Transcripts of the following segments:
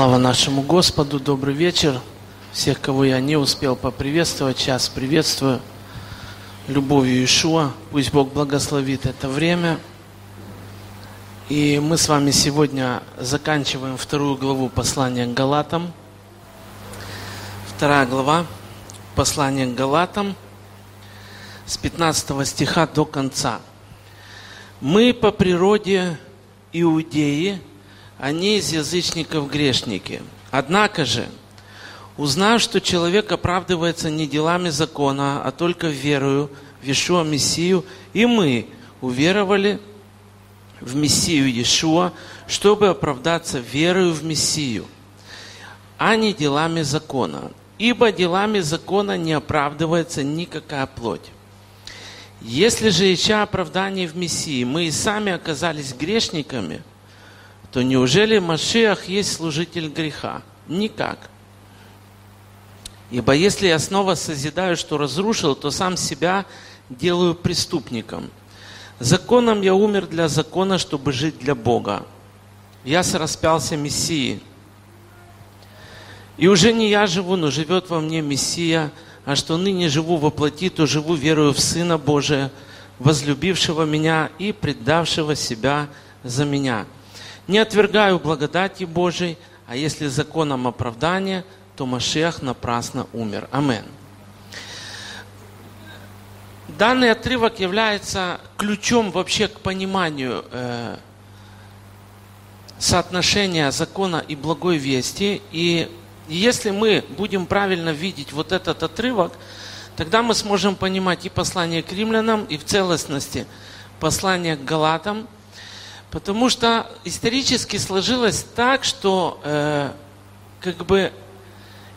Слава нашему Господу, добрый вечер. Всех, кого я не успел поприветствовать, сейчас приветствую любовью Ишуа. Пусть Бог благословит это время. И мы с вами сегодня заканчиваем вторую главу послания к Галатам. Вторая глава послания к Галатам с 15 стиха до конца. Мы по природе иудеи, не из язычников грешники. Однако же, узнав, что человек оправдывается не делами закона, а только верою в Иешуа Мессию, и мы уверовали в Мессию Иешуа, чтобы оправдаться верою в Мессию, а не делами закона. Ибо делами закона не оправдывается никакая плоть. Если же, ища оправдание в Мессии, мы и сами оказались грешниками – то неужели Машиах есть служитель греха? Никак. Ибо если я снова созидаю, что разрушил, то сам себя делаю преступником. Законом я умер для закона, чтобы жить для Бога. Я распялся Мессии. И уже не я живу, но живет во мне Мессия, а что ныне живу во плоти, то живу верою в Сына Божия, возлюбившего меня и предавшего себя за меня. Не отвергаю благодати Божией, а если законом оправдания, то Машех напрасно умер. Амен. Данный отрывок является ключом вообще к пониманию э, соотношения закона и благой вести. И если мы будем правильно видеть вот этот отрывок, тогда мы сможем понимать и послание к римлянам, и в целостности послание к галатам – Потому что исторически сложилось так, что э, как бы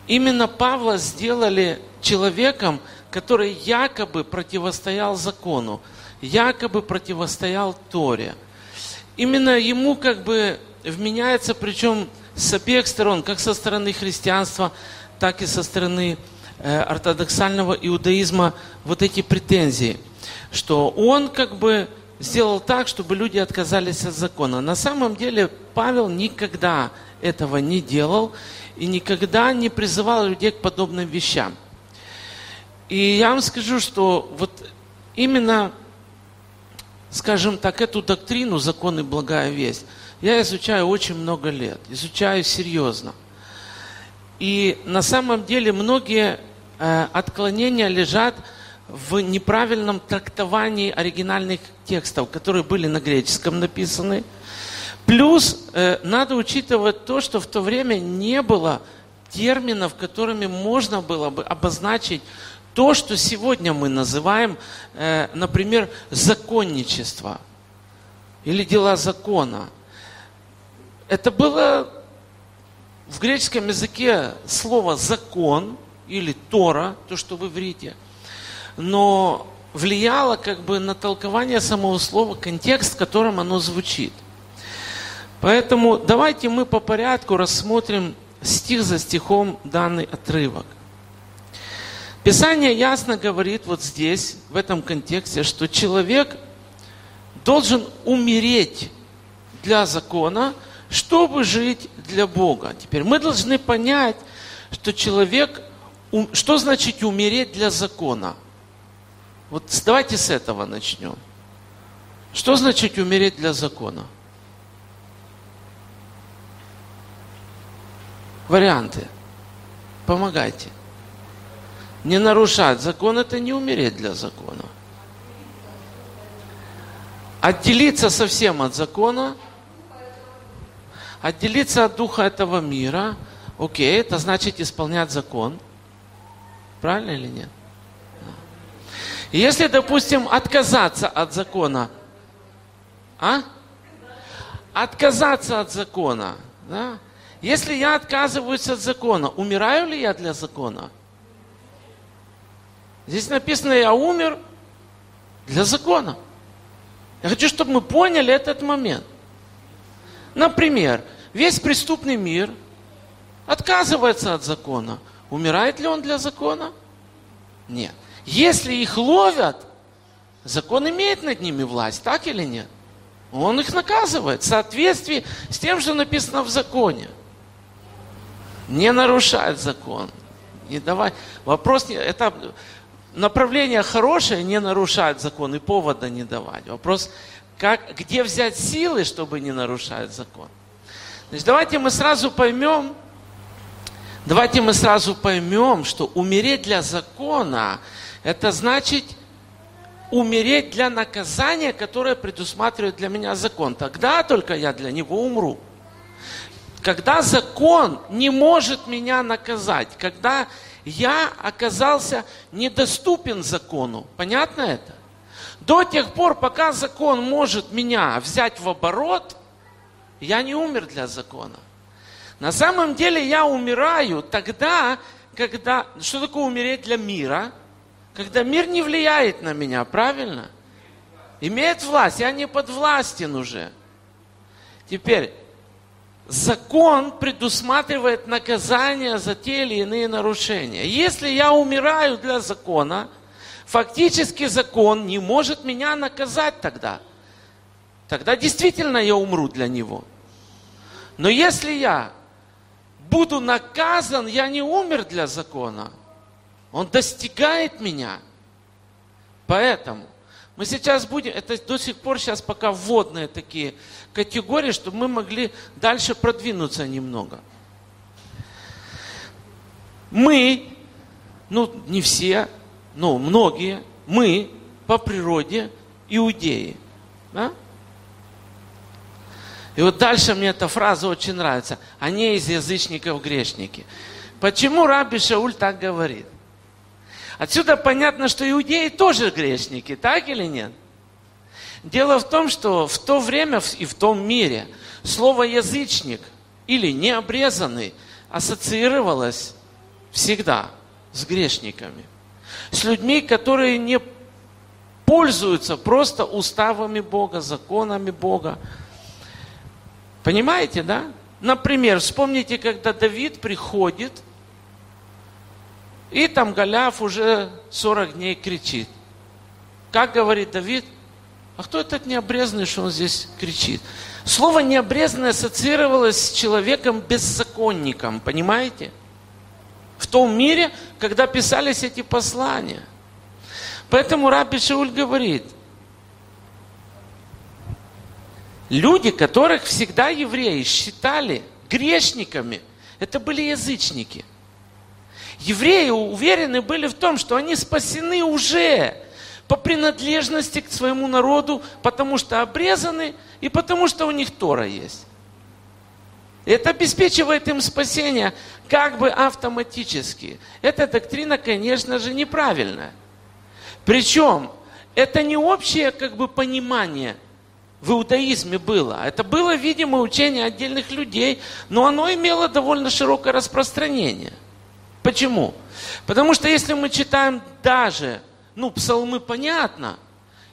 именно Павла сделали человеком, который якобы противостоял закону, якобы противостоял Торе. Именно ему как бы вменяется, причем с обеих сторон, как со стороны христианства, так и со стороны э, ортодоксального иудаизма, вот эти претензии, что он как бы сделал так, чтобы люди отказались от закона. На самом деле Павел никогда этого не делал и никогда не призывал людей к подобным вещам. И я вам скажу, что вот именно, скажем так, эту доктрину закон и благая весть я изучаю очень много лет, изучаю серьезно. И на самом деле многие э, отклонения лежат в неправильном трактовании оригинальных текстов, которые были на греческом написаны. Плюс э, надо учитывать то, что в то время не было терминов, которыми можно было бы обозначить то, что сегодня мы называем, э, например, законничество или дела закона. Это было в греческом языке слово закон или Тора, то, что в иврите – но влияло как бы на толкование самого слова, контекст, в котором оно звучит. Поэтому давайте мы по порядку рассмотрим стих за стихом данный отрывок. Писание ясно говорит вот здесь, в этом контексте, что человек должен умереть для закона, чтобы жить для Бога. Теперь мы должны понять, что человек, что значит умереть для закона? Вот давайте с этого начнем. Что значит умереть для закона? Варианты. Помогайте. Не нарушать закон – это не умереть для закона. Отделиться совсем от закона, отделиться от духа этого мира, окей, это значит исполнять закон. Правильно или нет? Если, допустим, отказаться от закона, а? Отказаться от закона, да? Если я отказываюсь от закона, умираю ли я для закона? Здесь написано, я умер для закона. Я хочу, чтобы мы поняли этот момент. Например, весь преступный мир отказывается от закона. Умирает ли он для закона? Нет. Если их ловят, закон имеет над ними власть, так или нет? Он их наказывает в соответствии с тем, что написано в законе. Не нарушать закон. Не давать. Вопрос, не, это направление хорошее, не нарушать закон и повода не давать. Вопрос, как, где взять силы, чтобы не нарушать закон. Значит, давайте мы сразу поймем, давайте мы сразу поймем, что умереть для закона, это значит умереть для наказания, которое предусматривает для меня закон. Тогда только я для него умру. Когда закон не может меня наказать, когда я оказался недоступен закону. Понятно это? До тех пор, пока закон может меня взять в оборот, я не умер для закона. На самом деле я умираю тогда, когда... Что такое умереть для мира? Когда мир не влияет на меня, правильно? Имеет власть, я не подвластен уже. Теперь, закон предусматривает наказание за те или иные нарушения. Если я умираю для закона, фактически закон не может меня наказать тогда. Тогда действительно я умру для него. Но если я буду наказан, я не умер для закона. Он достигает меня. Поэтому мы сейчас будем, это до сих пор сейчас пока вводные такие категории, чтобы мы могли дальше продвинуться немного. Мы, ну не все, но многие, мы по природе иудеи. Да? И вот дальше мне эта фраза очень нравится. Они из язычников грешники. Почему Раби Шауль так говорит? Отсюда понятно, что иудеи тоже грешники, так или нет? Дело в том, что в то время и в том мире слово язычник или необрезанный ассоциировалось всегда с грешниками. С людьми, которые не пользуются просто уставами Бога, законами Бога. Понимаете, да? Например, вспомните, когда Давид приходит – и там Голиаф уже 40 дней кричит. Как говорит Давид, а кто этот необрезанный, что он здесь кричит? Слово необрезанный ассоциировалось с человеком беззаконником, понимаете? В том мире, когда писались эти послания. Поэтому Раби Шауль говорит, люди, которых всегда евреи считали грешниками, это были язычники – Евреи уверены были в том, что они спасены уже по принадлежности к своему народу, потому что обрезаны и потому что у них Тора есть. Это обеспечивает им спасение как бы автоматически. Эта доктрина, конечно же, неправильная. Причем это не общее как бы понимание в иудаизме было. Это было, видимо, учение отдельных людей, но оно имело довольно широкое распространение – Почему? Потому что если мы читаем даже, ну, псалмы понятно,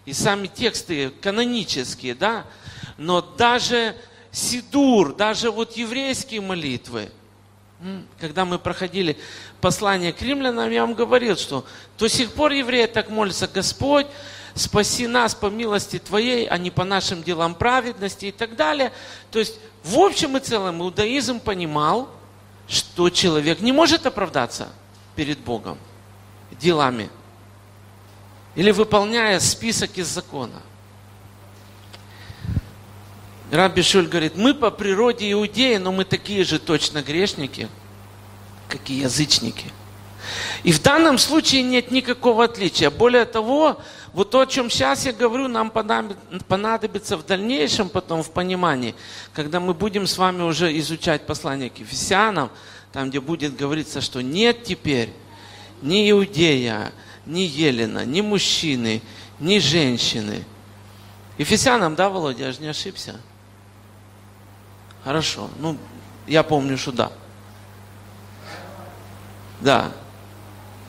и сами тексты канонические, да, но даже Сидур, даже вот еврейские молитвы, когда мы проходили послание к римлянам, я вам говорил, что до сих пор евреи так молятся, Господь, спаси нас по милости Твоей, а не по нашим делам праведности и так далее. То есть, в общем и целом, иудаизм понимал, что человек не может оправдаться перед Богом делами или выполняя список из закона. Рабби Шуль говорит, мы по природе иудеи, но мы такие же точно грешники, как и язычники. И в данном случае нет никакого отличия. Более того, вот то, о чем сейчас я говорю, нам понадобится в дальнейшем потом в понимании, когда мы будем с вами уже изучать послание к Ефесянам, там, где будет говориться, что нет теперь ни иудея, ни елена, ни мужчины, ни женщины. Ефесянам, да, Володя, я же не ошибся? Хорошо, ну, я помню, что да. Да.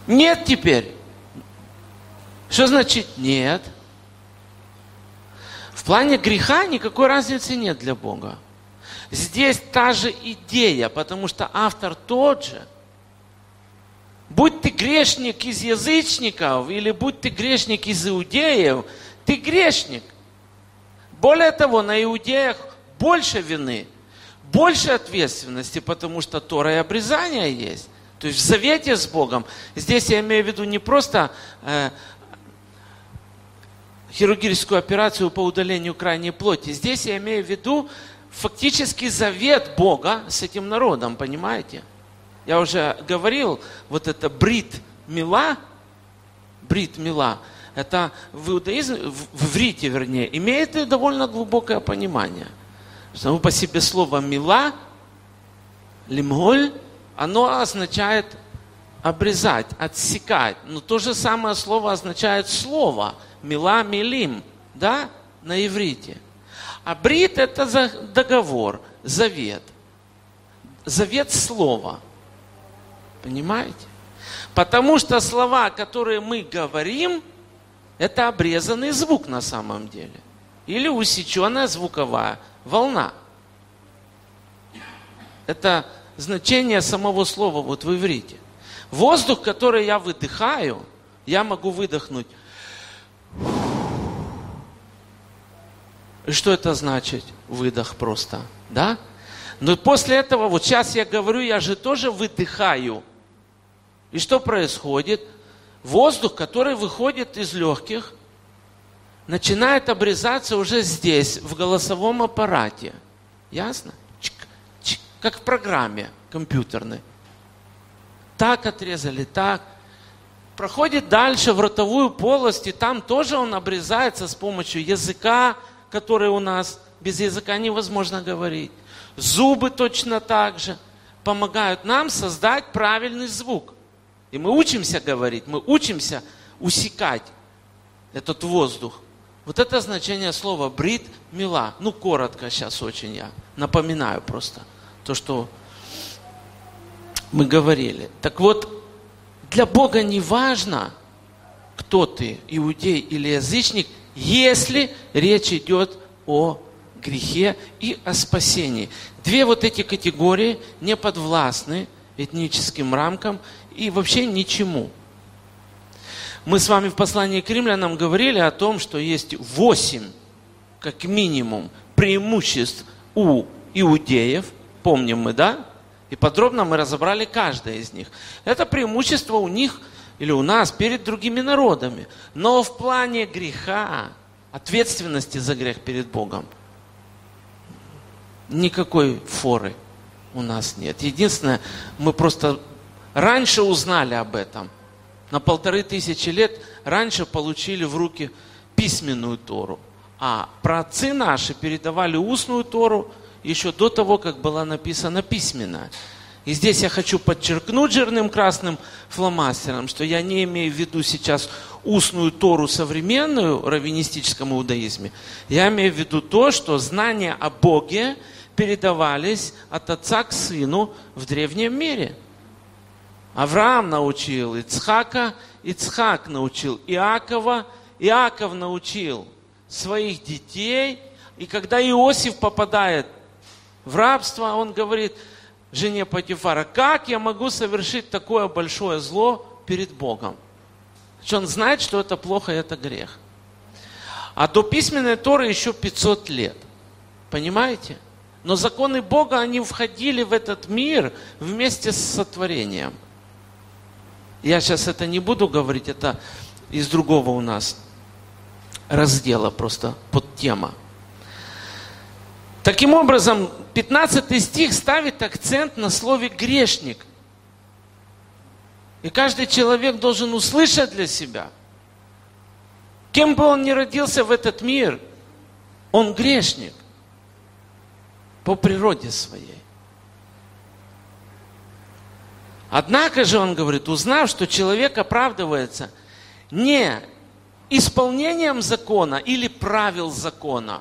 Нет теперь что значит нет? В плане греха никакой разницы нет для Бога. Здесь та же идея, потому что автор тот же. Будь ты грешник из язычников или будь ты грешник из иудеев, ты грешник. Более того, на иудеях больше вины. больше ответственности, потому что Тора и обрезание есть. То есть в завете с Богом. Здесь я имею в виду не просто э, хирургическую операцию по удалению крайней плоти. Здесь я имею в виду фактически завет Бога с этим народом, понимаете? Я уже говорил, вот это брит мила, брит мила, это в иудаизме, в иврите вернее, имеет довольно глубокое понимание. Само по себе слово мила, лимголь, оно означает обрезать, отсекать. Но то же самое слово означает слово. Мила, милим, да, на иврите. А брит это договор, завет. Завет слова. Понимаете? Потому что слова, которые мы говорим, это обрезанный звук на самом деле. Или усеченная звуковая волна. Это значение самого слова вот в иврите. Воздух, который я выдыхаю, я могу выдохнуть. И что это значит? Выдох просто, да? Но после этого, вот сейчас я говорю, я же тоже выдыхаю. И что происходит? Воздух, который выходит из легких, начинает обрезаться уже здесь, в голосовом аппарате. Ясно? Чик, чик, как в программе компьютерной. Так отрезали, так. Проходит дальше в ротовую полость, и там тоже он обрезается с помощью языка, который у нас, без языка невозможно говорить. Зубы точно так же помогают нам создать правильный звук. И мы учимся говорить, мы учимся усекать этот воздух. Вот это значение слова брит мила. Ну, коротко сейчас очень я напоминаю просто то, что мы говорили. Так вот, для Бога не важно, кто ты, иудей или язычник, если речь идет о грехе и о спасении. Две вот эти категории не подвластны этническим рамкам и вообще ничему. Мы с вами в послании к римлянам говорили о том, что есть восемь, как минимум, преимуществ у иудеев. Помним мы, да? И подробно мы разобрали каждое из них. Это преимущество у них или у нас перед другими народами. Но в плане греха, ответственности за грех перед Богом, никакой форы у нас нет. Единственное, мы просто раньше узнали об этом. На полторы тысячи лет раньше получили в руки письменную Тору. А праотцы наши передавали устную Тору еще до того, как была написана письменная. И здесь я хочу подчеркнуть жирным красным фломастером, что я не имею в виду сейчас устную Тору современную в иудаизме. Я имею в виду то, что знания о Боге передавались от отца к сыну в древнем мире. Авраам научил Ицхака, Ицхак научил Иакова, Иаков научил своих детей. И когда Иосиф попадает в рабство, он говорит жене Патифара, как я могу совершить такое большое зло перед Богом? Значит, он знает, что это плохо, это грех. А до письменной Торы еще 500 лет. Понимаете? Но законы Бога, они входили в этот мир вместе с сотворением. Я сейчас это не буду говорить, это из другого у нас раздела просто под тема. Таким образом, 15 стих ставит акцент на слове грешник. И каждый человек должен услышать для себя, кем бы он ни родился в этот мир, он грешник по природе своей. Однако же, он говорит, узнав, что человек оправдывается не исполнением закона или правил закона,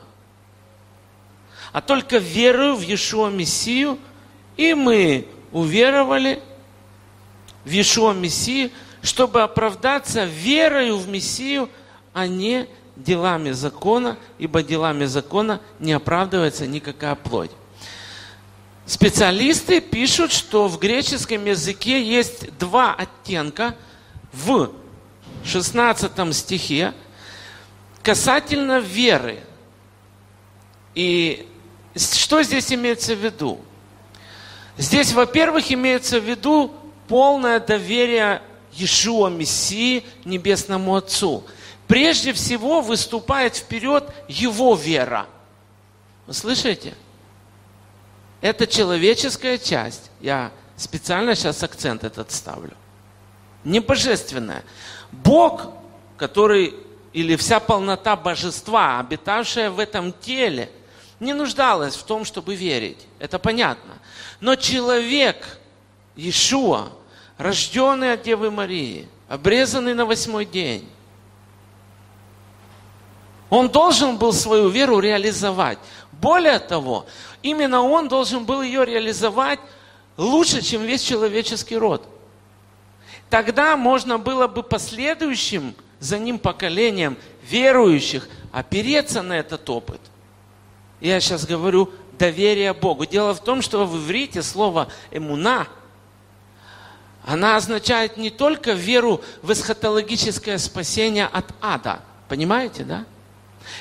а только верою в Иешуа Мессию, и мы уверовали в Иешуа Мессию, чтобы оправдаться верою в Мессию, а не делами закона, ибо делами закона не оправдывается никакая плоть. Специалисты пишут, что в греческом языке есть два оттенка в 16 стихе касательно веры. И что здесь имеется в виду? Здесь, во-первых, имеется в виду полное доверие Иешуа Мессии, Небесному Отцу. Прежде всего выступает вперед его вера. Вы слышите? Это человеческая часть. Я специально сейчас акцент этот ставлю. Не божественная. Бог, который, или вся полнота божества, обитавшая в этом теле, не нуждалась в том, чтобы верить. Это понятно. Но человек, Иешуа, рожденный от Девы Марии, обрезанный на восьмой день, он должен был свою веру реализовать. Более того, именно он должен был ее реализовать лучше, чем весь человеческий род. Тогда можно было бы последующим за ним поколениям верующих опереться на этот опыт. Я сейчас говорю доверие Богу. Дело в том, что в иврите слово «эмуна» она означает не только веру в эсхатологическое спасение от ада. Понимаете, да?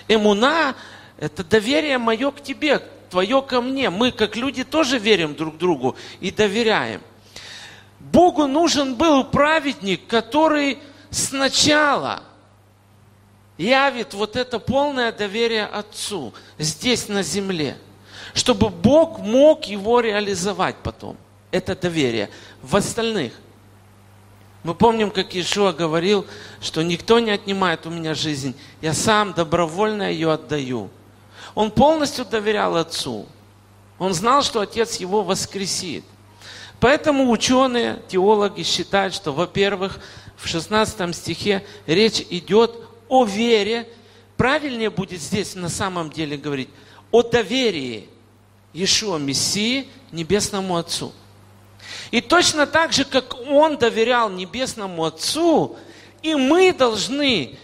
Эмуна – это доверие мое к тебе, твое ко мне. Мы, как люди, тоже верим друг другу и доверяем. Богу нужен был праведник, который сначала явит вот это полное доверие Отцу здесь на земле, чтобы Бог мог его реализовать потом, это доверие в остальных. Мы помним, как Иешуа говорил, что никто не отнимает у меня жизнь, я сам добровольно ее отдаю. Он полностью доверял Отцу. Он знал, что Отец его воскресит. Поэтому ученые, теологи считают, что, во-первых, в 16 стихе речь идет о вере. Правильнее будет здесь на самом деле говорить о доверии Иешуа Мессии Небесному Отцу. И точно так же, как Он доверял Небесному Отцу, и мы должны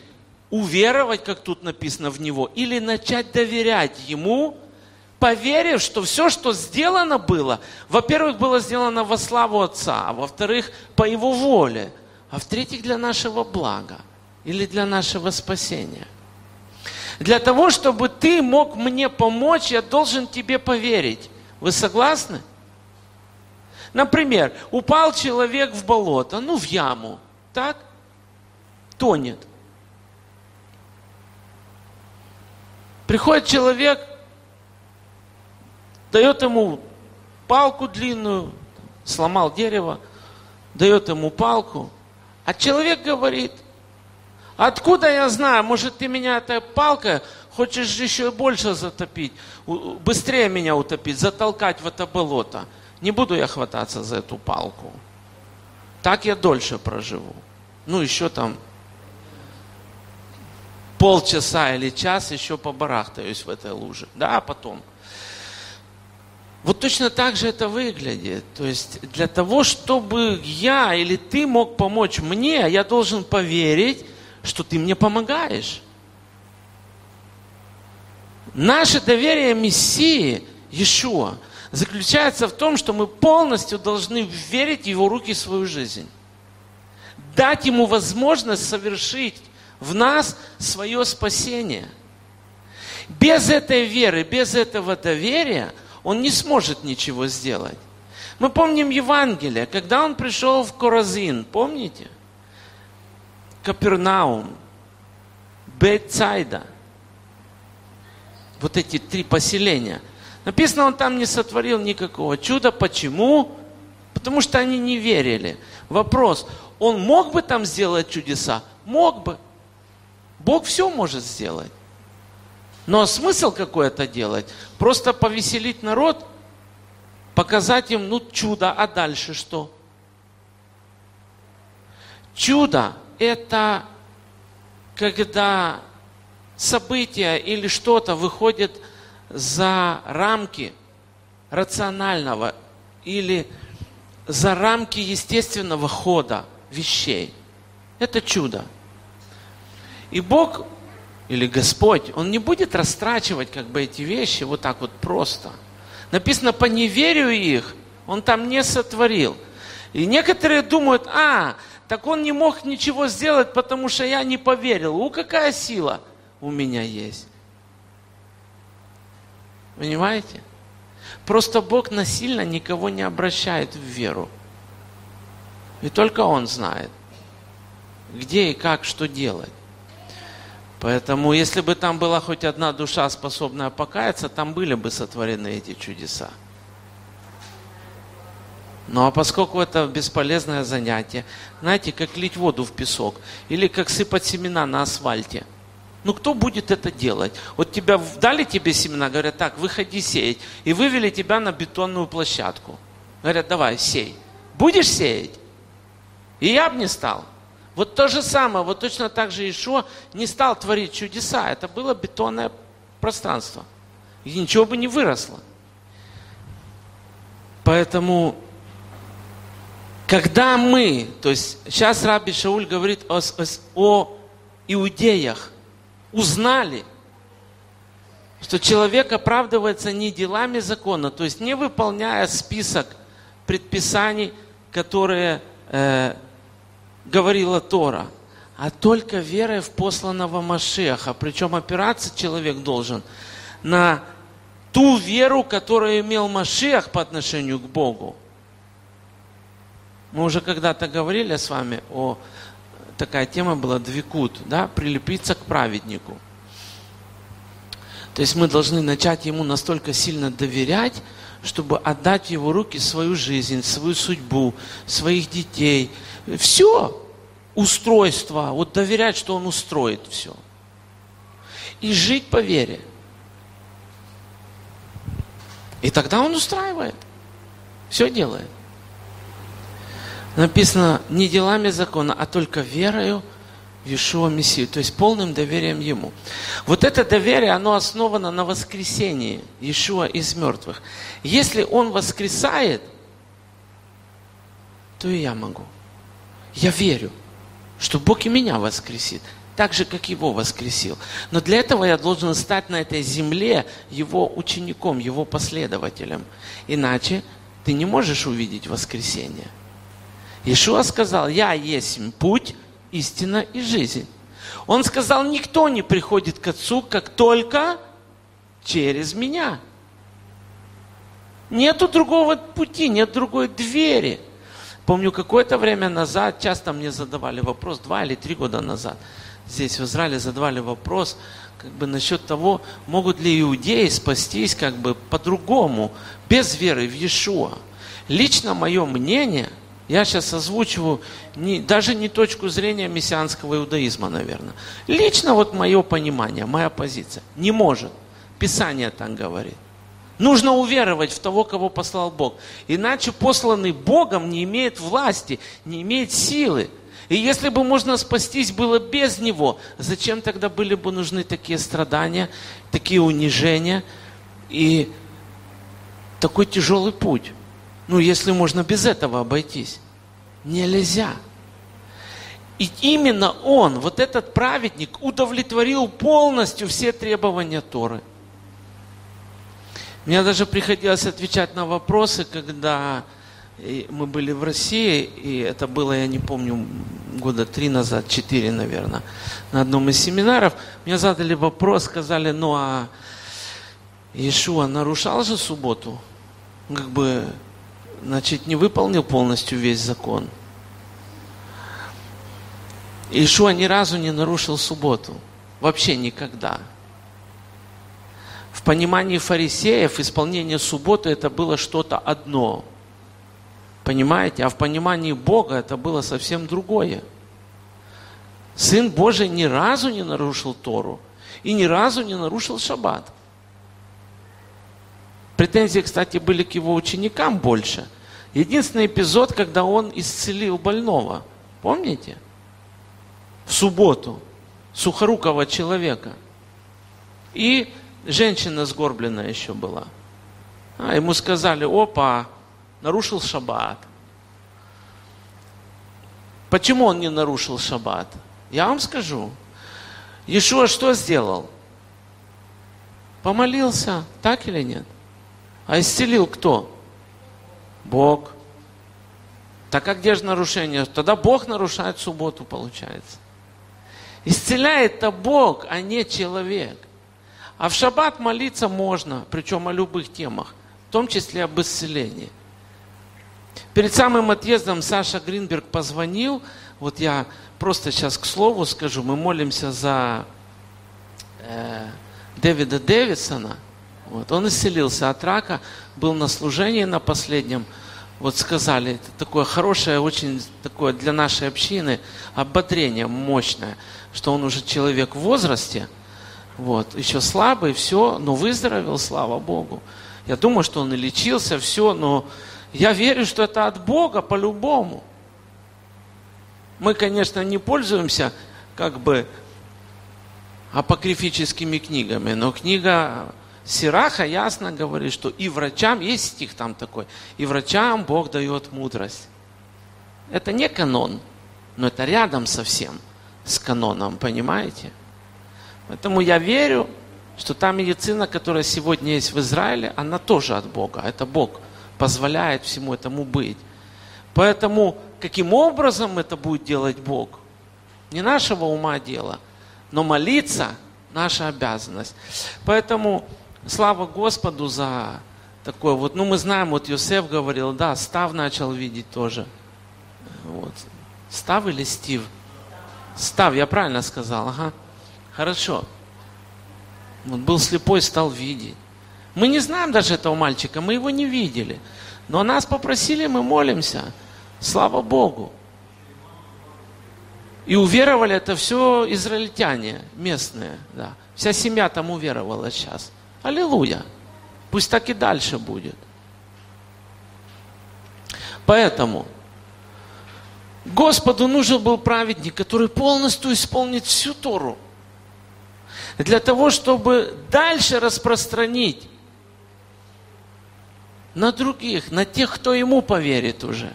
уверовать, как тут написано в Него, или начать доверять Ему, поверив, что все, что сделано было, во-первых, было сделано во славу Отца, а во-вторых, по Его воле, а в-третьих, для нашего блага или для нашего спасения. Для того, чтобы ты мог мне помочь, я должен тебе поверить. Вы согласны? Например, упал человек в болото, ну в яму, так? Тонет. Приходит человек, дает ему палку длинную, сломал дерево, дает ему палку, а человек говорит, откуда я знаю, может ты меня этой палкой хочешь еще больше затопить, быстрее меня утопить, затолкать в это болото. Не буду я хвататься за эту палку. Так я дольше проживу. Ну, еще там полчаса или час еще побарахтаюсь в этой луже. Да, а потом – вот точно так же это выглядит. То есть для того, чтобы я или ты мог помочь мне, я должен поверить, что ты мне помогаешь. Наше доверие Мессии, Иешуа, заключается в том, что мы полностью должны верить в Его руки свою жизнь. Дать Ему возможность совершить в нас свое спасение. Без этой веры, без этого доверия – он не сможет ничего сделать. Мы помним Евангелие, когда он пришел в Коразин, помните? Капернаум, Бетсайда. Вот эти три поселения. Написано, он там не сотворил никакого чуда. Почему? Потому что они не верили. Вопрос, он мог бы там сделать чудеса? Мог бы. Бог все может сделать. Но смысл какой это делать? Просто повеселить народ, показать им, ну, чудо, а дальше что? Чудо – это когда событие или что-то выходит за рамки рационального или за рамки естественного хода вещей. Это чудо. И Бог или Господь, Он не будет растрачивать как бы эти вещи вот так вот просто. Написано, по неверию их Он там не сотворил. И некоторые думают, а, так Он не мог ничего сделать, потому что я не поверил. У, какая сила у меня есть. Понимаете? Просто Бог насильно никого не обращает в веру. И только Он знает, где и как, что делать. Поэтому, если бы там была хоть одна душа, способная покаяться, там были бы сотворены эти чудеса. Ну а поскольку это бесполезное занятие, знаете, как лить воду в песок или как сыпать семена на асфальте. Ну кто будет это делать? Вот тебя дали тебе семена, говорят, так, выходи сеять. И вывели тебя на бетонную площадку. Говорят, давай, сей. Будешь сеять? И я бы не стал. Вот то же самое, вот точно так же Ишуа не стал творить чудеса. Это было бетонное пространство. И ничего бы не выросло. Поэтому когда мы, то есть сейчас Раби Шауль говорит о, о, о иудеях, узнали, что человек оправдывается не делами закона, то есть не выполняя список предписаний, которые э, говорила Тора, а только верой в посланного Машеха. Причем опираться человек должен на ту веру, которую имел Машех по отношению к Богу. Мы уже когда-то говорили с вами о такая тема была двикут, да, прилепиться к праведнику. То есть мы должны начать ему настолько сильно доверять, чтобы отдать в его руки свою жизнь, свою судьбу, своих детей. Все устройство, вот доверять, что он устроит все. И жить по вере. И тогда он устраивает. Все делает написано не делами закона, а только верою в Иешуа Мессию, то есть полным доверием Ему. Вот это доверие, оно основано на воскресении Иешуа из мертвых. Если Он воскресает, то и я могу. Я верю, что Бог и меня воскресит, так же, как Его воскресил. Но для этого я должен стать на этой земле Его учеником, Его последователем. Иначе ты не можешь увидеть воскресение. Ишуа сказал, я есть путь, истина и жизнь. Он сказал, никто не приходит к Отцу, как только через меня. Нету другого пути, нет другой двери. Помню, какое-то время назад, часто мне задавали вопрос, два или три года назад, здесь в Израиле задавали вопрос, как бы насчет того, могут ли иудеи спастись как бы по-другому, без веры в Иешуа. Лично мое мнение – я сейчас озвучиваю не, даже не точку зрения мессианского иудаизма, наверное. Лично вот мое понимание, моя позиция. Не может. Писание так говорит. Нужно уверовать в того, кого послал Бог. Иначе посланный Богом не имеет власти, не имеет силы. И если бы можно спастись было без Него, зачем тогда были бы нужны такие страдания, такие унижения и такой тяжелый путь? Ну, если можно без этого обойтись. Нельзя. И именно он, вот этот праведник, удовлетворил полностью все требования Торы. Мне даже приходилось отвечать на вопросы, когда мы были в России, и это было, я не помню, года три назад, четыре, наверное, на одном из семинаров. Мне задали вопрос, сказали, ну а Иешуа нарушал же субботу? Как бы значит, не выполнил полностью весь закон. Ишуа ни разу не нарушил субботу. Вообще никогда. В понимании фарисеев исполнение субботы это было что-то одно. Понимаете? А в понимании Бога это было совсем другое. Сын Божий ни разу не нарушил Тору и ни разу не нарушил шаббат. Претензии, кстати, были к его ученикам больше. Единственный эпизод, когда он исцелил больного. Помните? В субботу. Сухорукого человека. И женщина сгорбленная еще была. А ему сказали, опа, нарушил шаббат. Почему он не нарушил шаббат? Я вам скажу. Иешуа что сделал? Помолился, так или нет? А исцелил кто? Бог. Так а где же нарушение? Тогда Бог нарушает субботу, получается. Исцеляет-то Бог, а не человек. А в шаббат молиться можно, причем о любых темах, в том числе об исцелении. Перед самым отъездом Саша Гринберг позвонил, вот я просто сейчас к слову скажу, мы молимся за э, Дэвида Дэвидсона, вот, он исцелился от рака, был на служении на последнем, вот сказали, это такое хорошее, очень такое для нашей общины ободрение мощное, что он уже человек в возрасте, вот, еще слабый, все, но выздоровел, слава Богу. Я думаю, что он и лечился, все, но я верю, что это от Бога по-любому. Мы, конечно, не пользуемся как бы апокрифическими книгами, но книга Сираха ясно говорит, что и врачам, есть стих там такой, и врачам Бог дает мудрость. Это не канон, но это рядом совсем с каноном, понимаете? Поэтому я верю, что та медицина, которая сегодня есть в Израиле, она тоже от Бога. Это Бог позволяет всему этому быть. Поэтому каким образом это будет делать Бог? Не нашего ума дело, но молиться – наша обязанность. Поэтому слава Господу за такое вот. Ну, мы знаем, вот Йосеф говорил, да, Став начал видеть тоже. Вот. Став или Стив? Став, я правильно сказал, ага. Хорошо. Вот был слепой, стал видеть. Мы не знаем даже этого мальчика, мы его не видели. Но нас попросили, мы молимся. Слава Богу. И уверовали это все израильтяне местные. Да. Вся семья там уверовала сейчас. Аллилуйя. Пусть так и дальше будет. Поэтому Господу нужен был праведник, который полностью исполнит всю Тору для того, чтобы дальше распространить на других, на тех, кто ему поверит уже,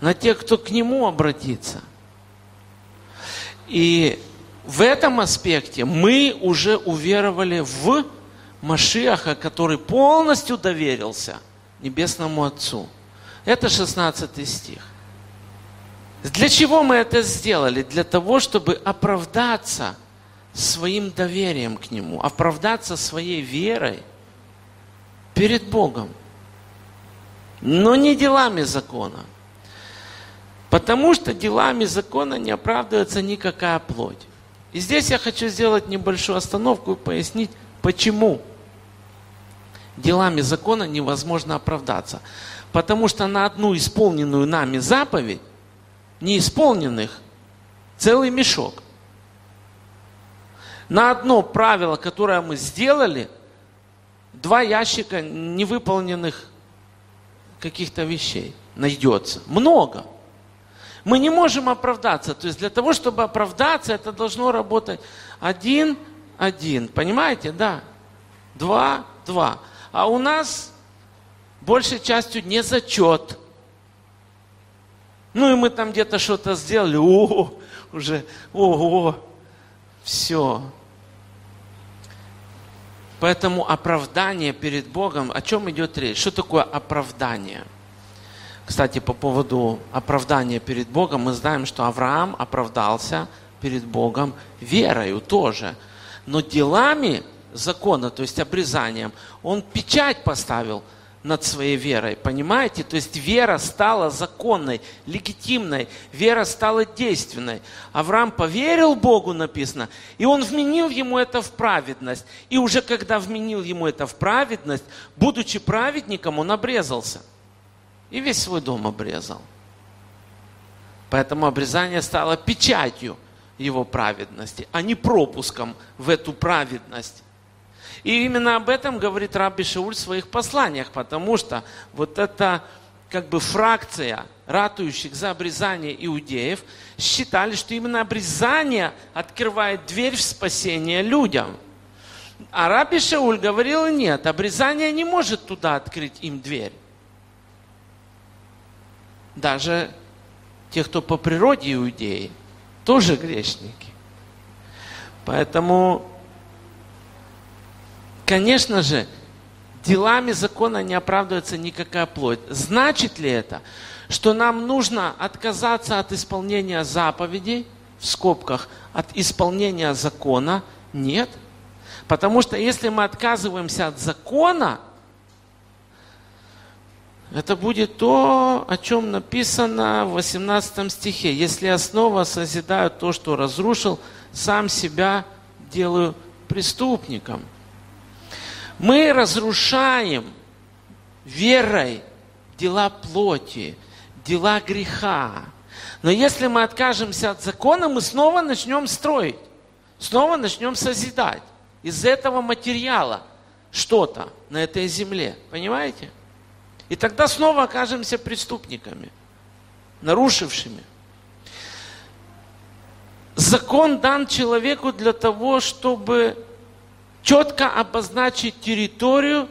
на тех, кто к нему обратится. И в этом аспекте мы уже уверовали в Машиаха, который полностью доверился Небесному Отцу. Это 16 стих. Для чего мы это сделали? Для того, чтобы оправдаться – своим доверием к Нему, оправдаться своей верой перед Богом, но не делами закона. Потому что делами закона не оправдывается никакая плоть. И здесь я хочу сделать небольшую остановку и пояснить, почему делами закона невозможно оправдаться. Потому что на одну исполненную нами заповедь, неисполненных, целый мешок. На одно правило, которое мы сделали, два ящика невыполненных каких-то вещей найдется. Много. Мы не можем оправдаться. То есть для того, чтобы оправдаться, это должно работать один, один. Понимаете? Да. Два, два. А у нас большей частью не зачет. Ну и мы там где-то что-то сделали, о, уже, ого, все. Поэтому оправдание перед Богом, о чем идет речь? Что такое оправдание? Кстати, по поводу оправдания перед Богом, мы знаем, что Авраам оправдался перед Богом верою тоже. Но делами закона, то есть обрезанием, он печать поставил – над своей верой. Понимаете? То есть вера стала законной, легитимной, вера стала действенной. Авраам поверил Богу, написано, и он вменил ему это в праведность. И уже когда вменил ему это в праведность, будучи праведником, он обрезался. И весь свой дом обрезал. Поэтому обрезание стало печатью его праведности, а не пропуском в эту праведность. И именно об этом говорит Рабби Шауль в своих посланиях, потому что вот эта как бы фракция ратующих за обрезание иудеев считали, что именно обрезание открывает дверь в спасение людям. А Раби Шауль говорил, нет, обрезание не может туда открыть им дверь. Даже те, кто по природе иудеи, тоже грешники. Поэтому Конечно же, делами закона не оправдывается никакая плоть. Значит ли это, что нам нужно отказаться от исполнения заповедей, в скобках, от исполнения закона? Нет. Потому что если мы отказываемся от закона, это будет то, о чем написано в 18 стихе. Если я снова созидаю то, что разрушил, сам себя делаю преступником. Мы разрушаем верой дела плоти, дела греха. Но если мы откажемся от закона, мы снова начнем строить, снова начнем созидать из этого материала что-то на этой земле. Понимаете? И тогда снова окажемся преступниками, нарушившими. Закон дан человеку для того, чтобы четко обозначить территорию,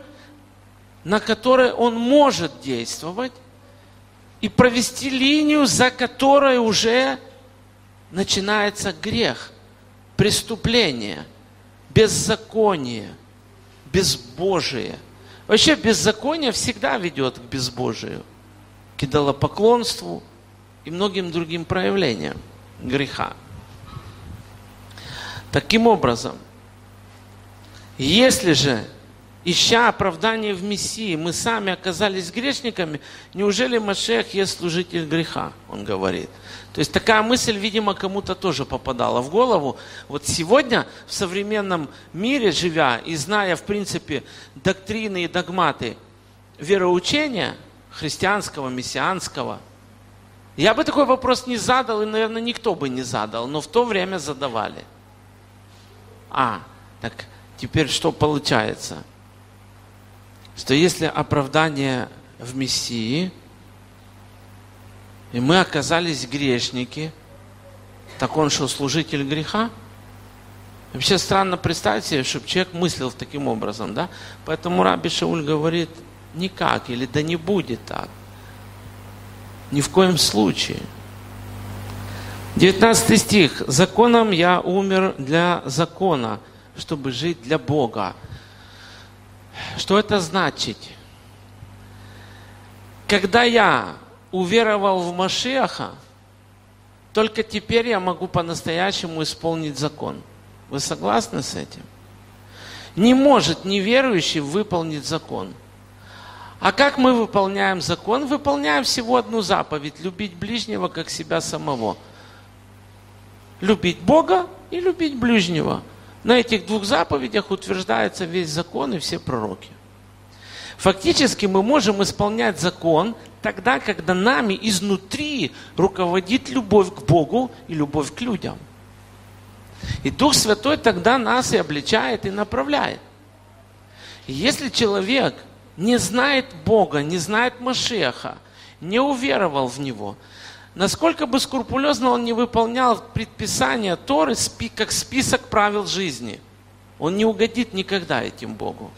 на которой он может действовать, и провести линию, за которой уже начинается грех, преступление, беззаконие, безбожие. Вообще беззаконие всегда ведет к безбожию, к идолопоклонству и многим другим проявлениям греха. Таким образом, если же ища оправдание в Мессии, мы сами оказались грешниками, неужели Машех есть служитель греха, он говорит. То есть такая мысль, видимо, кому-то тоже попадала в голову. Вот сегодня в современном мире, живя и зная, в принципе, доктрины и догматы вероучения христианского, мессианского, я бы такой вопрос не задал, и, наверное, никто бы не задал, но в то время задавали. А, так теперь что получается? что если оправдание в Мессии, и мы оказались грешники, так он что, служитель греха? Вообще странно представить себе, чтобы человек мыслил таким образом, да? Поэтому Раби Шауль говорит, никак, или да не будет так. Ни в коем случае. 19 стих. Законом я умер для закона, чтобы жить для Бога. Что это значит? Когда я уверовал в Машиаха, только теперь я могу по-настоящему исполнить закон. Вы согласны с этим? Не может неверующий выполнить закон. А как мы выполняем закон? Выполняем всего одну заповедь. Любить ближнего, как себя самого. Любить Бога и любить ближнего. На этих двух заповедях утверждается весь закон и все пророки. Фактически мы можем исполнять закон тогда, когда нами изнутри руководит любовь к Богу и любовь к людям. И Дух Святой тогда нас и обличает, и направляет. И если человек не знает Бога, не знает Машеха, не уверовал в Него, насколько бы скрупулезно он не выполнял предписания Торы, как список правил жизни, он не угодит никогда этим Богу.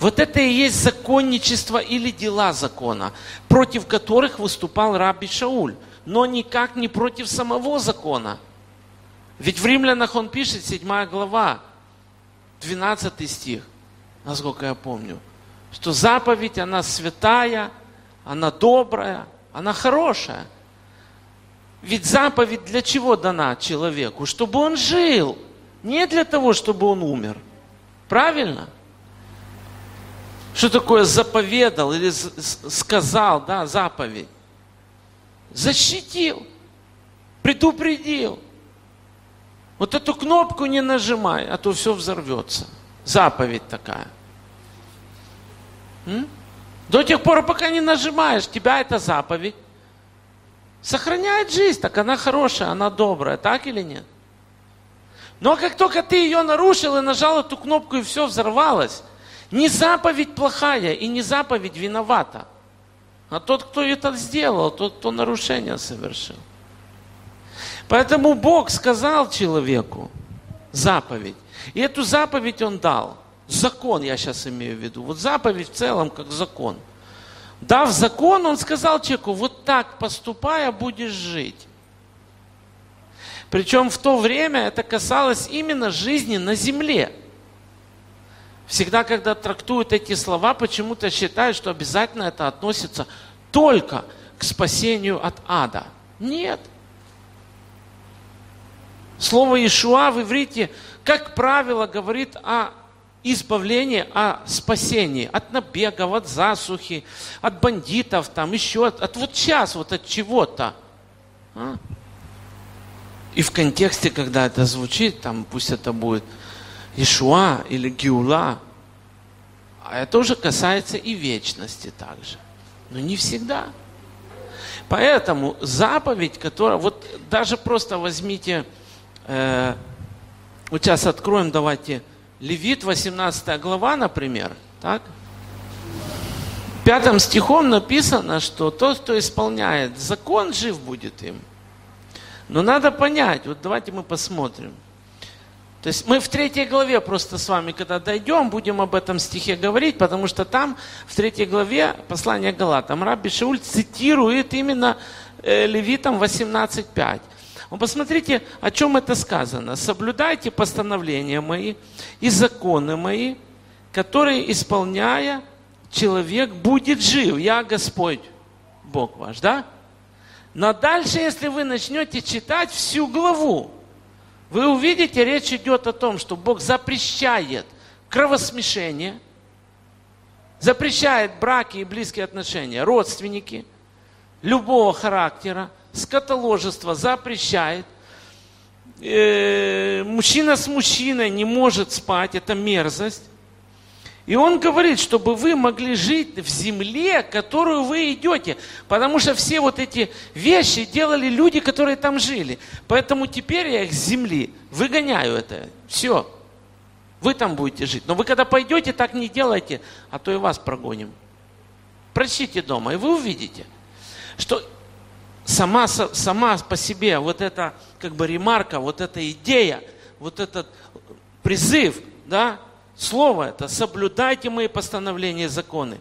Вот это и есть законничество или дела закона, против которых выступал Раби Шауль, но никак не против самого закона. Ведь в Римлянах он пишет, 7 глава, 12 стих, насколько я помню, что заповедь, она святая, она добрая, она хорошая. Ведь заповедь для чего дана человеку? Чтобы он жил. Не для того, чтобы он умер. Правильно? Что такое заповедал или сказал, да, заповедь? Защитил, предупредил. Вот эту кнопку не нажимай, а то все взорвется. Заповедь такая. М? До тех пор, пока не нажимаешь, тебя это заповедь сохраняет жизнь, так она хорошая, она добрая, так или нет? Но как только ты ее нарушил и нажал эту кнопку, и все взорвалось, не заповедь плохая и не заповедь виновата, а тот, кто это сделал, тот, кто нарушение совершил. Поэтому Бог сказал человеку заповедь. И эту заповедь он дал. Закон я сейчас имею в виду. Вот заповедь в целом как закон – Дав закон, он сказал человеку, вот так поступая, будешь жить. Причем в то время это касалось именно жизни на земле. Всегда, когда трактуют эти слова, почему-то считают, что обязательно это относится только к спасению от ада. Нет. Слово Ишуа в иврите, как правило, говорит о избавлении, о спасении от набегов, от засухи, от бандитов, там еще от, от вот сейчас, вот от чего-то. А? И в контексте, когда это звучит, там пусть это будет Ишуа или Гиула, а это уже касается и вечности также. Но не всегда. Поэтому заповедь, которая, вот даже просто возьмите, э, вот сейчас откроем, давайте, Левит, 18 глава, например, так? Пятым стихом написано, что тот, кто исполняет закон, жив будет им. Но надо понять, вот давайте мы посмотрим. То есть мы в третьей главе просто с вами, когда дойдем, будем об этом стихе говорить, потому что там, в третьей главе послания Галатам, Рабби Шауль цитирует именно э, Левитам 18.5. Вот посмотрите, о чем это сказано. «Соблюдайте постановления мои и законы мои, которые, исполняя, человек будет жив. Я Господь, Бог ваш». Да? Но дальше, если вы начнете читать всю главу, вы увидите, речь идет о том, что Бог запрещает кровосмешение, запрещает браки и близкие отношения, родственники любого характера, скотоложество запрещает, э, мужчина с мужчиной не может спать, это мерзость. И он говорит, чтобы вы могли жить в земле, которую вы идете. Потому что все вот эти вещи делали люди, которые там жили. Поэтому теперь я их с земли выгоняю это. Все. Вы там будете жить. Но вы когда пойдете, так не делайте, а то и вас прогоним. Прочтите дома, и вы увидите, что сама, сама по себе вот эта как бы ремарка, вот эта идея, вот этот призыв, да, Слово это, соблюдайте мои постановления и законы,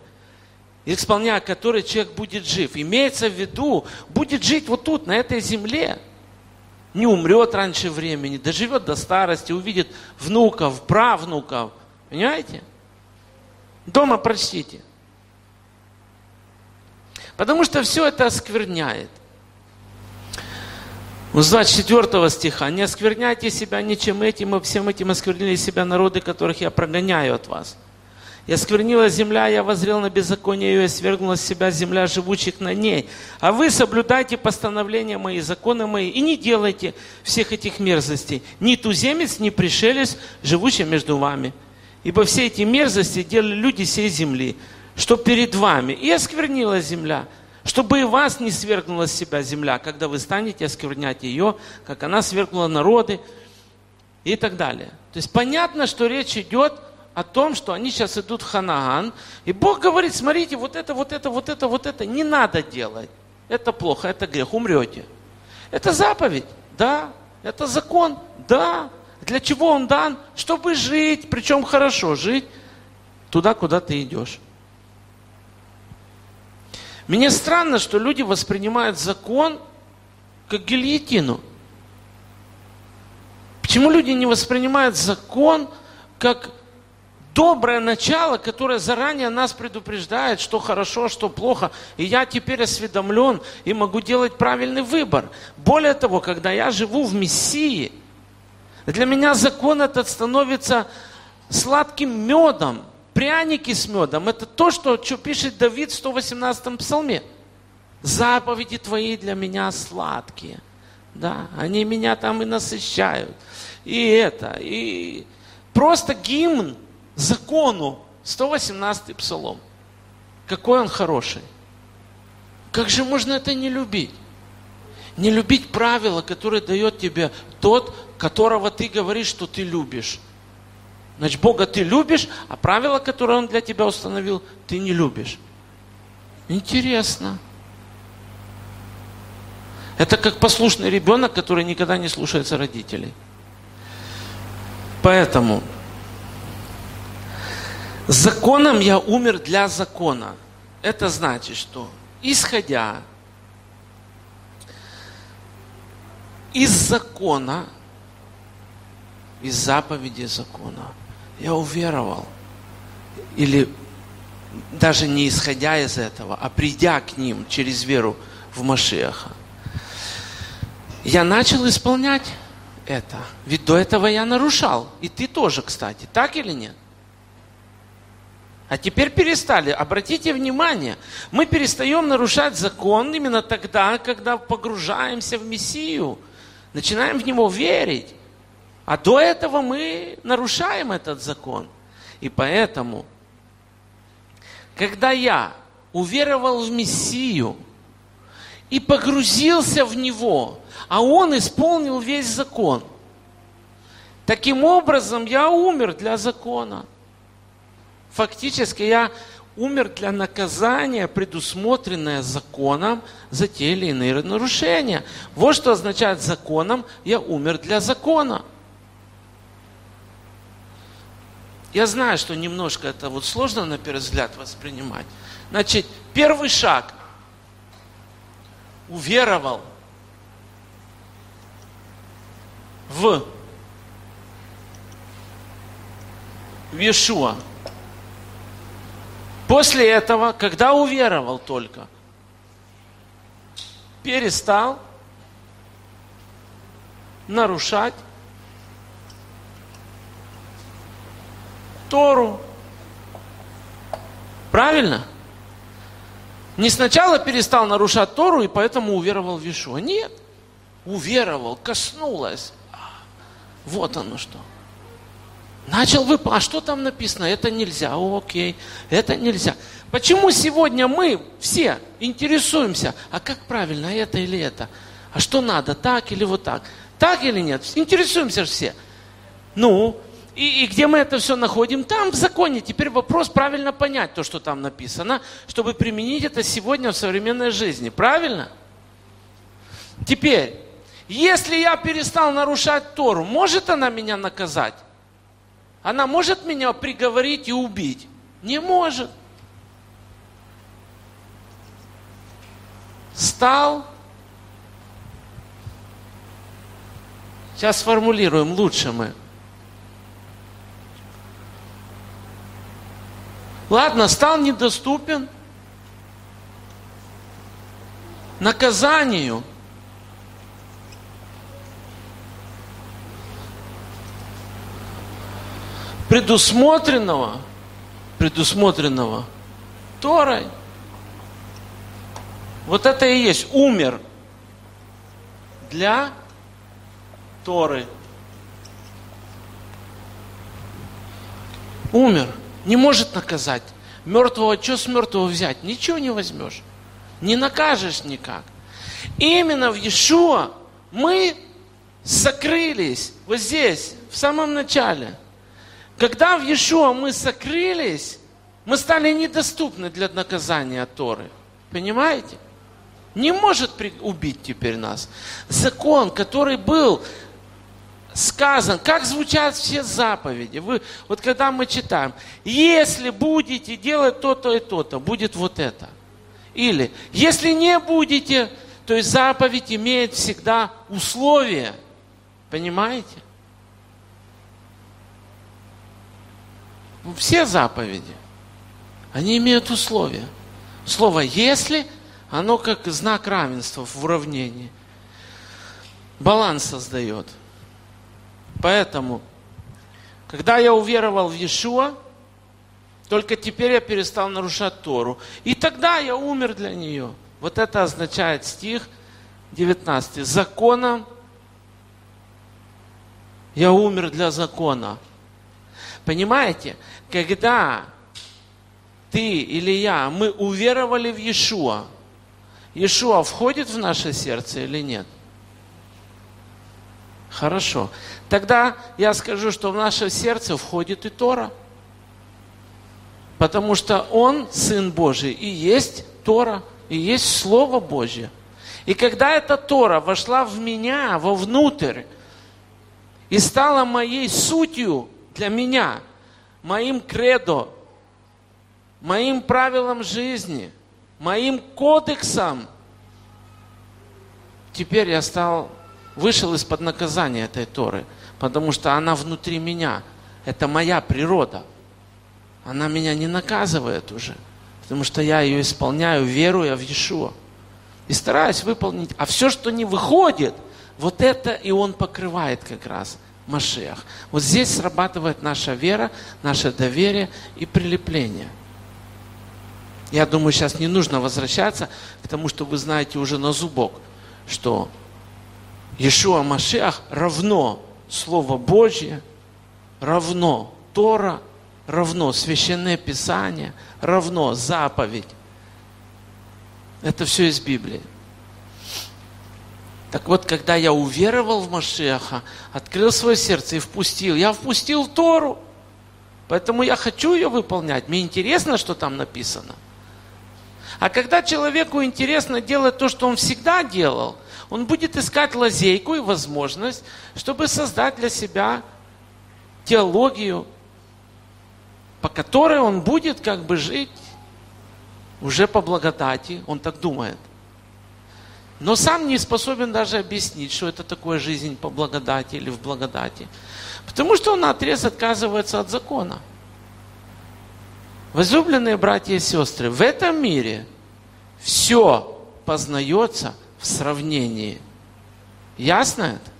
исполняя которые человек будет жив. Имеется в виду, будет жить вот тут, на этой земле. Не умрет раньше времени, доживет до старости, увидит внуков, правнуков. Понимаете? Дома прочтите. Потому что все это оскверняет. С 24 стиха. «Не оскверняйте себя ничем этим, и всем этим осквернили себя народы, которых я прогоняю от вас. И осквернила земля, я возрел на беззаконие ее, и свергнула с себя земля живучих на ней. А вы соблюдайте постановления мои, законы мои, и не делайте всех этих мерзостей. Ни туземец, ни пришелец, живущий между вами. Ибо все эти мерзости делали люди всей земли, что перед вами. И осквернила земля, чтобы и вас не свергнула с себя земля, когда вы станете осквернять ее, как она свергнула народы и так далее. То есть понятно, что речь идет о том, что они сейчас идут в Ханаан, и Бог говорит, смотрите, вот это, вот это, вот это, вот это не надо делать. Это плохо, это грех, умрете. Это заповедь, да. Это закон, да. Для чего он дан? Чтобы жить, причем хорошо жить туда, куда ты идешь. Мне странно, что люди воспринимают закон как гильотину. Почему люди не воспринимают закон как доброе начало, которое заранее нас предупреждает, что хорошо, что плохо, и я теперь осведомлен и могу делать правильный выбор. Более того, когда я живу в Мессии, для меня закон этот становится сладким медом, пряники с медом. Это то, что, что пишет Давид в 118-м псалме. Заповеди твои для меня сладкие. Да, они меня там и насыщают. И это, и просто гимн закону. 118-й псалом. Какой он хороший. Как же можно это не любить? Не любить правила, которые дает тебе тот, которого ты говоришь, что ты любишь. Значит, Бога ты любишь, а правила, которые Он для тебя установил, ты не любишь. Интересно. Это как послушный ребенок, который никогда не слушается родителей. Поэтому законом я умер для закона. Это значит, что исходя из закона, из заповеди закона, я уверовал. Или даже не исходя из этого, а придя к ним через веру в Машеха. Я начал исполнять это. Ведь до этого я нарушал. И ты тоже, кстати. Так или нет? А теперь перестали. Обратите внимание, мы перестаем нарушать закон именно тогда, когда погружаемся в Мессию, начинаем в Него верить. А до этого мы нарушаем этот закон. И поэтому, когда я уверовал в Мессию и погрузился в Него, а Он исполнил весь закон, таким образом я умер для закона. Фактически я умер для наказания, предусмотренное законом за те или иные нарушения. Вот что означает законом, я умер для закона. Я знаю, что немножко это вот сложно на первый взгляд воспринимать. Значит, первый шаг. Уверовал в, в Иешуа. После этого, когда уверовал только, перестал нарушать Тору. Правильно? Не сначала перестал нарушать Тору и поэтому уверовал в Ишуа. Нет. Уверовал, коснулось. Вот оно что. Начал выполнять. А что там написано? Это нельзя. Окей. Это нельзя. Почему сегодня мы все интересуемся, а как правильно, это или это? А что надо, так или вот так? Так или нет? Интересуемся все. Ну, и, и где мы это все находим? Там, в законе. Теперь вопрос правильно понять то, что там написано, чтобы применить это сегодня в современной жизни. Правильно? Теперь, если я перестал нарушать Тору, может она меня наказать? Она может меня приговорить и убить? Не может. Стал. Сейчас сформулируем лучше мы. Ладно, стал недоступен наказанию. предусмотренного, предусмотренного Торой. Вот это и есть умер для Торы. Умер не может наказать. Мертвого, что с мертвого взять? Ничего не возьмешь. Не накажешь никак. Именно в Иешуа мы сокрылись вот здесь, в самом начале. Когда в Иешуа мы сокрылись, мы стали недоступны для наказания Торы. Понимаете? Не может убить теперь нас. Закон, который был сказано, как звучат все заповеди. Вы, вот когда мы читаем, если будете делать то-то и то-то, будет вот это. Или, если не будете, то есть заповедь имеет всегда условия. Понимаете? Все заповеди, они имеют условия. Слово «если» оно как знак равенства в уравнении. Баланс создает – Поэтому, когда я уверовал в Иешуа, только теперь я перестал нарушать Тору. И тогда я умер для нее. Вот это означает стих 19. Законом я умер для закона. Понимаете? Когда ты или я, мы уверовали в Иешуа, Иешуа входит в наше сердце или нет? Хорошо. Тогда я скажу, что в наше сердце входит и Тора. Потому что Он, Сын Божий, и есть Тора, и есть Слово Божье. И когда эта Тора вошла в меня, вовнутрь, и стала моей сутью для меня, моим кредо, моим правилом жизни, моим кодексом, теперь я стал вышел из-под наказания этой Торы, потому что она внутри меня. Это моя природа. Она меня не наказывает уже, потому что я ее исполняю, веруя в Иешуа. И стараюсь выполнить. А все, что не выходит, Вот это и он покрывает как раз Машиах. Вот здесь срабатывает наша вера, наше доверие и прилепление. Я думаю, сейчас не нужно возвращаться к тому, что вы знаете уже на зубок, что Иешуа Машиах равно Слово Божье, равно Тора, равно Священное Писание, равно заповедь. Это все из Библии. Так вот, когда я уверовал в Машеха, открыл свое сердце и впустил, я впустил Тору. Поэтому я хочу ее выполнять. Мне интересно, что там написано. А когда человеку интересно делать то, что он всегда делал, он будет искать лазейку и возможность, чтобы создать для себя теологию, по которой он будет как бы жить уже по благодати, он так думает – но сам не способен даже объяснить, что это такое жизнь по благодати или в благодати. Потому что он на отрез отказывается от закона. Возлюбленные братья и сестры, в этом мире все познается в сравнении. Ясно это?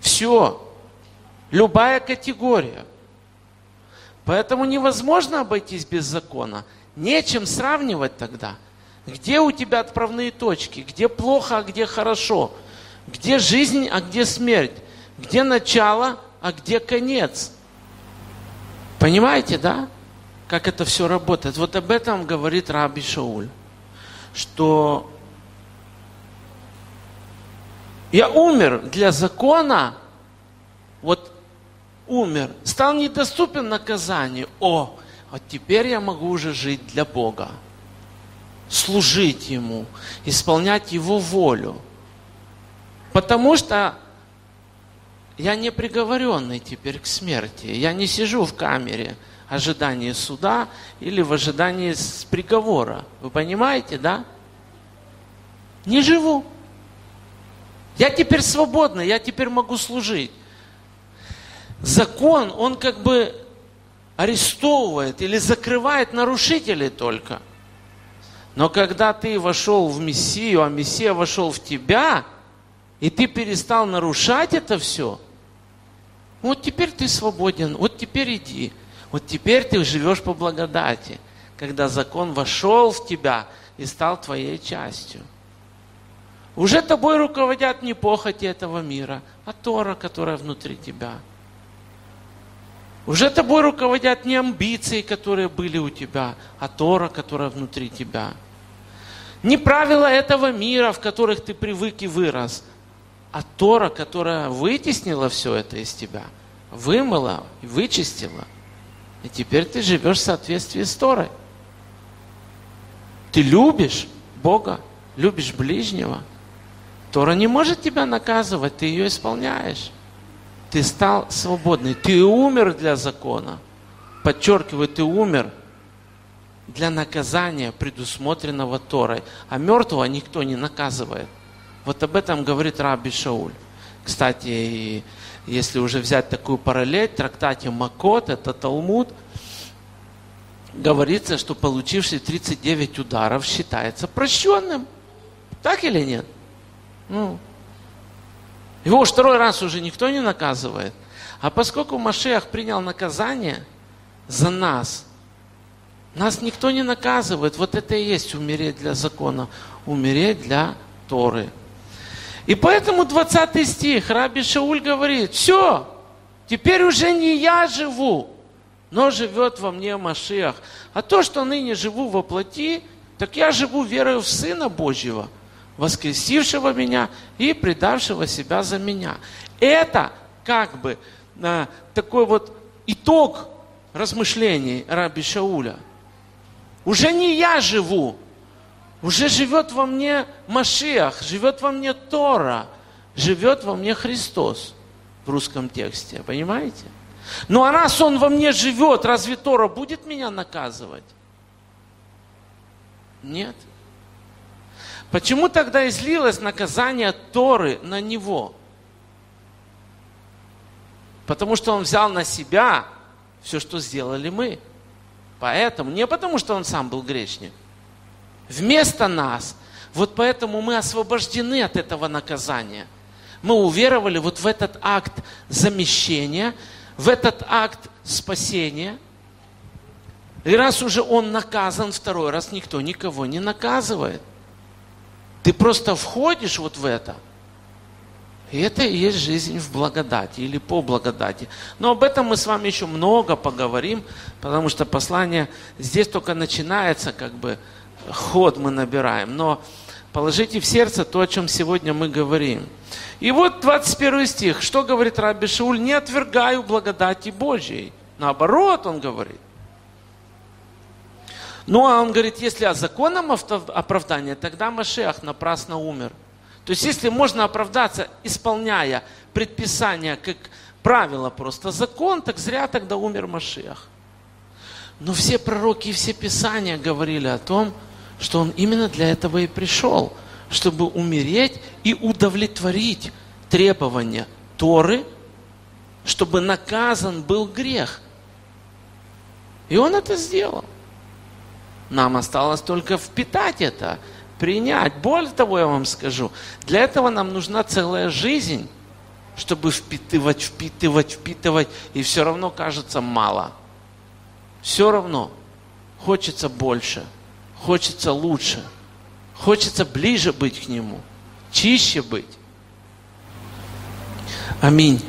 Все. Любая категория. Поэтому невозможно обойтись без закона. Нечем сравнивать тогда – где у тебя отправные точки? Где плохо, а где хорошо? Где жизнь, а где смерть? Где начало, а где конец? Понимаете, да? Как это все работает? Вот об этом говорит Раби Шауль. Что я умер для закона, вот умер, стал недоступен наказанию. О, вот теперь я могу уже жить для Бога служить Ему, исполнять Его волю. Потому что я не приговоренный теперь к смерти. Я не сижу в камере ожидания суда или в ожидании приговора. Вы понимаете, да? Не живу. Я теперь свободный, я теперь могу служить. Закон, он как бы арестовывает или закрывает нарушителей только – но когда ты вошел в Мессию, а Мессия вошел в тебя, и ты перестал нарушать это все, вот теперь ты свободен, вот теперь иди, вот теперь ты живешь по благодати, когда закон вошел в тебя и стал твоей частью. Уже тобой руководят не похоти этого мира, а Тора, которая внутри тебя. Уже тобой руководят не амбиции, которые были у тебя, а Тора, которая внутри тебя – не правила этого мира, в которых ты привык и вырос, а Тора, которая вытеснила все это из тебя, вымыла и вычистила. И теперь ты живешь в соответствии с Торой. Ты любишь Бога, любишь ближнего. Тора не может тебя наказывать, ты ее исполняешь. Ты стал свободный, ты умер для закона. Подчеркиваю, ты умер – для наказания, предусмотренного Торой. А мертвого никто не наказывает. Вот об этом говорит Раби Шауль. Кстати, если уже взять такую параллель, трактате Макот, это Талмуд, говорится, что получивший 39 ударов считается прощенным. Так или нет? Ну, его уж второй раз уже никто не наказывает. А поскольку Машех принял наказание за нас, нас никто не наказывает. Вот это и есть умереть для закона, умереть для Торы. И поэтому 20 стих Раби Шауль говорит, все, теперь уже не я живу, но живет во мне Машиах. А то, что ныне живу во плоти, так я живу верою в Сына Божьего, воскресившего меня и предавшего себя за меня. Это как бы а, такой вот итог размышлений Раби Шауля – уже не я живу, уже живет во мне Машиах, живет во мне Тора, живет во мне Христос в русском тексте, понимаете? Ну а раз Он во мне живет, разве Тора будет меня наказывать? Нет. Почему тогда излилось наказание Торы на Него? Потому что Он взял на себя все, что сделали мы. Поэтому, не потому, что он сам был грешник. Вместо нас. Вот поэтому мы освобождены от этого наказания. Мы уверовали вот в этот акт замещения, в этот акт спасения. И раз уже он наказан второй раз, никто никого не наказывает. Ты просто входишь вот в это. И это и есть жизнь в благодати или по благодати. Но об этом мы с вами еще много поговорим, потому что послание здесь только начинается, как бы ход мы набираем. Но положите в сердце то, о чем сегодня мы говорим. И вот 21 стих. Что говорит Раби Шауль? Не отвергаю благодати Божьей. Наоборот, он говорит. Ну, а он говорит, если о законном оправдании, тогда Машех напрасно умер. То есть, если можно оправдаться, исполняя предписания как правило просто закон, так зря тогда умер Машех. Но все пророки и все писания говорили о том, что он именно для этого и пришел, чтобы умереть и удовлетворить требования Торы, чтобы наказан был грех. И он это сделал. Нам осталось только впитать это, принять. Более того, я вам скажу, для этого нам нужна целая жизнь, чтобы впитывать, впитывать, впитывать, и все равно кажется мало. Все равно хочется больше – хочется лучше, хочется ближе быть к Нему, чище быть. Аминь.